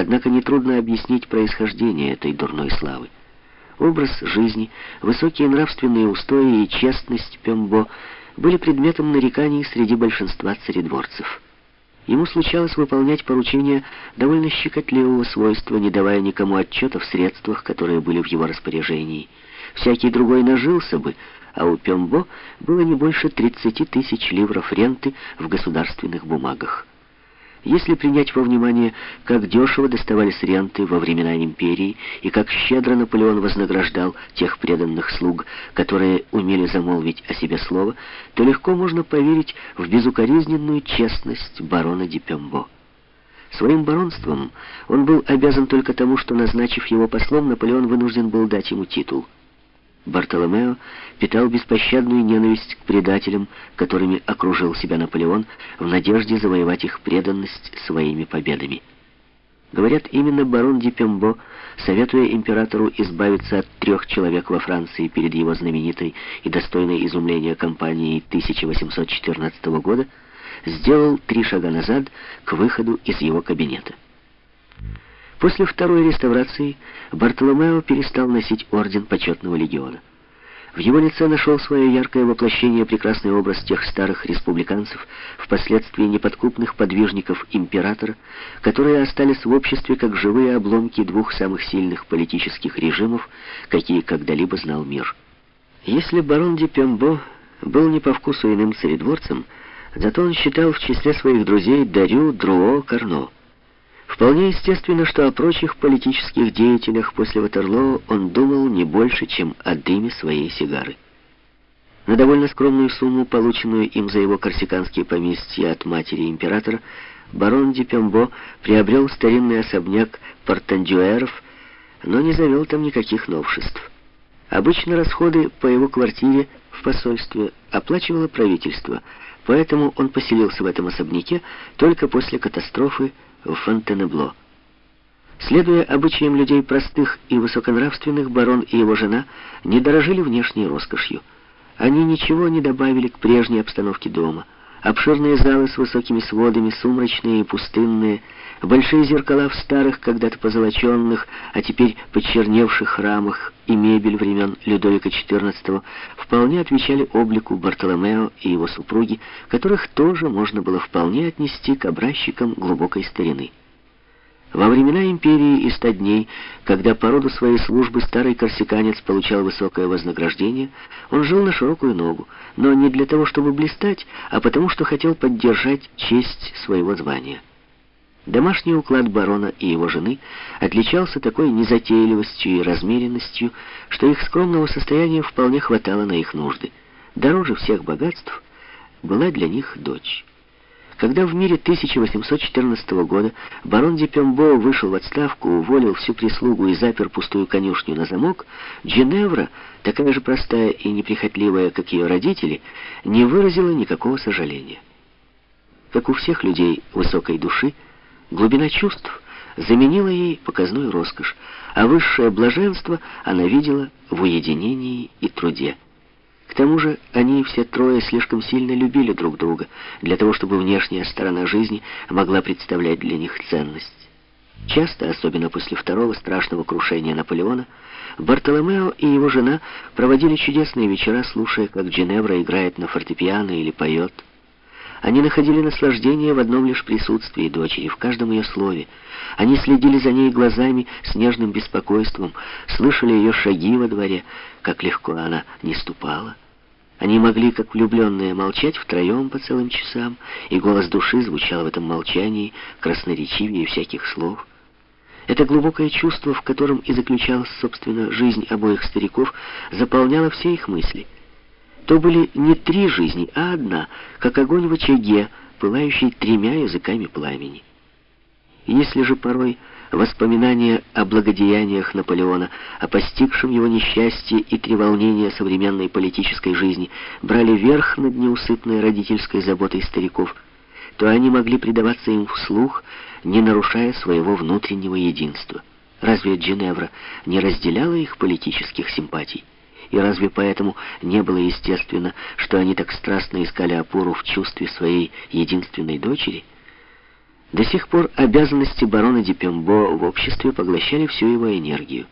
Однако нетрудно объяснить происхождение этой дурной славы. Образ жизни, высокие нравственные устои и честность Пембо были предметом нареканий среди большинства царедворцев. Ему случалось выполнять поручения довольно щекотливого свойства, не давая никому отчета в средствах, которые были в его распоряжении. Всякий другой нажился бы, а у Пембо было не больше 30 тысяч ливров ренты в государственных бумагах. Если принять во внимание, как дешево доставались ренты во времена империи и как щедро Наполеон вознаграждал тех преданных слуг, которые умели замолвить о себе слово, то легко можно поверить в безукоризненную честность барона Дипембо. Своим баронством он был обязан только тому, что, назначив его послом, Наполеон вынужден был дать ему титул – Бартоломео питал беспощадную ненависть к предателям, которыми окружил себя Наполеон, в надежде завоевать их преданность своими победами. Говорят, именно барон Дипембо, советуя императору избавиться от трех человек во Франции перед его знаменитой и достойной изумления кампанией 1814 года, сделал три шага назад к выходу из его кабинета. После второй реставрации Бартоломео перестал носить орден почетного легиона. В его лице нашел свое яркое воплощение прекрасный образ тех старых республиканцев, впоследствии неподкупных подвижников императора, которые остались в обществе как живые обломки двух самых сильных политических режимов, какие когда-либо знал мир. Если барон де Пембо был не по вкусу иным царедворцем, зато он считал в числе своих друзей Дарю, Друо, Карно. Вполне естественно, что о прочих политических деятелях после Ватерлоо он думал не больше, чем о дыме своей сигары. На довольно скромную сумму, полученную им за его корсиканские поместья от матери императора, барон Дипембо приобрел старинный особняк портандюэров, но не завел там никаких новшеств. Обычно расходы по его квартире в посольстве оплачивало правительство, поэтому он поселился в этом особняке только после катастрофы в Фонтенебло. Следуя обычаям людей простых и высоконравственных, барон и его жена не дорожили внешней роскошью. Они ничего не добавили к прежней обстановке дома. Обширные залы с высокими сводами, сумрачные и пустынные, большие зеркала в старых, когда-то позолоченных, а теперь почерневших рамах и мебель времен Людовика XIV вполне отвечали облику Бартоломео и его супруги, которых тоже можно было вполне отнести к образчикам глубокой старины. Во времена империи и ста дней, когда по роду своей службы старый корсиканец получал высокое вознаграждение, он жил на широкую ногу, но не для того, чтобы блистать, а потому что хотел поддержать честь своего звания. Домашний уклад барона и его жены отличался такой незатейливостью и размеренностью, что их скромного состояния вполне хватало на их нужды. Дороже всех богатств была для них дочь. Когда в мире 1814 года барон Депембо вышел в отставку, уволил всю прислугу и запер пустую конюшню на замок, Джиневра, такая же простая и неприхотливая, как ее родители, не выразила никакого сожаления. Как у всех людей высокой души, глубина чувств заменила ей показную роскошь, а высшее блаженство она видела в уединении и труде. К тому же они все трое слишком сильно любили друг друга, для того, чтобы внешняя сторона жизни могла представлять для них ценность. Часто, особенно после второго страшного крушения Наполеона, Бартоломео и его жена проводили чудесные вечера, слушая, как Джиневра играет на фортепиано или поет. Они находили наслаждение в одном лишь присутствии дочери, в каждом ее слове. Они следили за ней глазами с нежным беспокойством, слышали ее шаги во дворе, как легко она не ступала. Они могли, как влюбленные, молчать втроем по целым часам, и голос души звучал в этом молчании красноречивее всяких слов. Это глубокое чувство, в котором и заключалась, собственно, жизнь обоих стариков, заполняло все их мысли — то были не три жизни, а одна, как огонь в очаге, пылающий тремя языками пламени. Если же порой воспоминания о благодеяниях Наполеона, о постигшем его несчастье и треволнения современной политической жизни брали верх над неусыпной родительской заботой стариков, то они могли предаваться им вслух, не нарушая своего внутреннего единства. Разве Джиневра не разделяла их политических симпатий? И разве поэтому не было естественно, что они так страстно искали опору в чувстве своей единственной дочери? До сих пор обязанности барона Дипембо в обществе поглощали всю его энергию.